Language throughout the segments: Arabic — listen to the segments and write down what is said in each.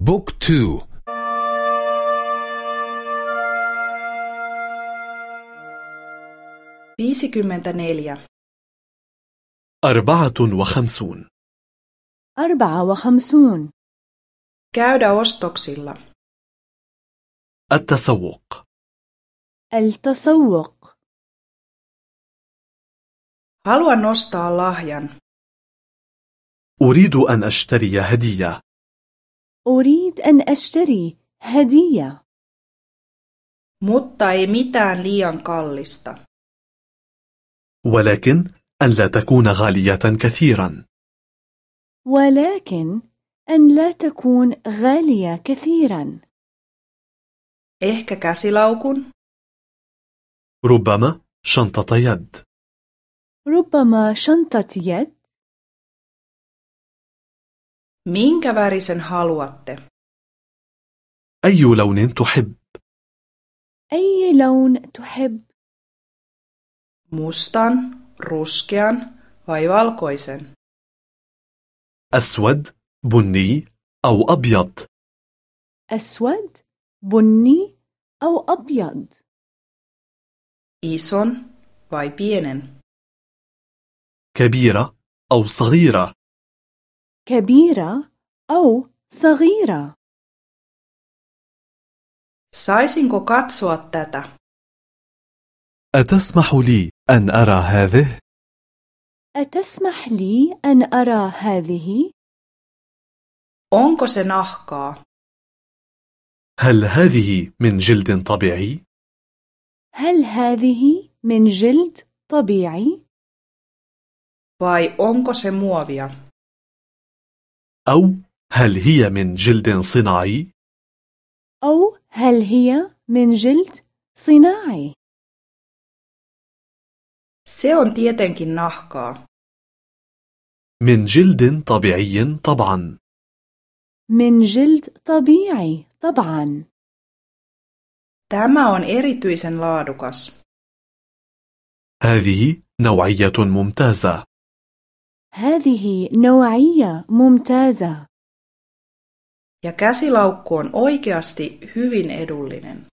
بوك تو. أربعة وخمسون. أربعة وخمسون. Käydä ostoksilla. التسوق. التسوق. Haluan ostaa lahjan. أريد أن أشتري هدية. أريد أن أشتري هدية. Mutta ei mitään liian kallista. ولكن أن لا تكون غالية كثيرا. ولكن أن لا تكون غالية كثيرا. Ehkä käsilaukun? ربما شنطة يد. ربما شنطة يد. Minkä värisen هالواتي أي لون تحب؟ أي لون تحب؟ مستان، روشكيان، vai أسود، بني أو أبيض. أسود، بني أو أبيض. إيسون، vai كبيرة أو صغيرة. كبيرة أو صغيرة Saisinko katsoa tätä? أتسمح لي أن أرى هذه؟ أتسمح لي أن أرى هذه؟ Onko se nahkaa? هل هذه من جلد طبيعي؟ هل هذه من جلد طبيعي؟ Vai onko se muovia? أو هل هي من جلد صناعي؟ أو هل هي من جلد صناعي؟ Se on tietenkin nahkaa. من جلد طبيعي طبعا من جلد طبيعي طبعا Tämä on erityisen laadukas. هذه نوعية ممتازة هذه نوعية ممتازة. Ja käsilaukku on oikeasti hyvin edullinen.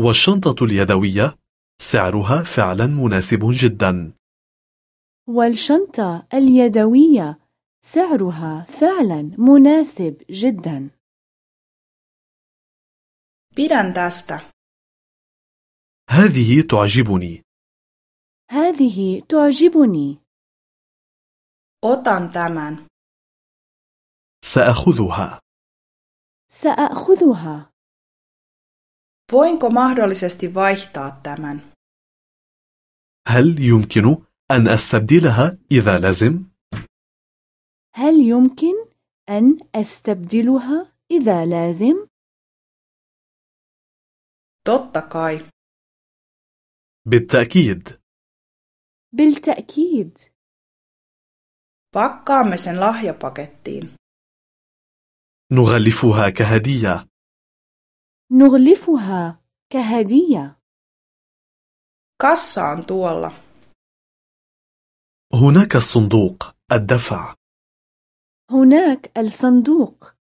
والشنطة اليدوية سعرها فعلا مناسب جدا. والشنطة اليدوية سعرها فعلا مناسب جدا. Pidän tästä. هذه تعجبني. هذه تعجبني. Otan tämän. سأخذها سأخذها Voinko mahdollisesti vaihtaa tämän? هل يمكن أن أستبدلها إذا لازم؟ هل يمكن أن أستبدلها إذا لازم؟ Totta kai. بالتأكيد بالتأكيد Pakkaamme sen lahjapakettiin. نغلفها كهدية نغلفها كهدية Kassa on tuolla. هناك الصندوق الدفع هناك الصندوق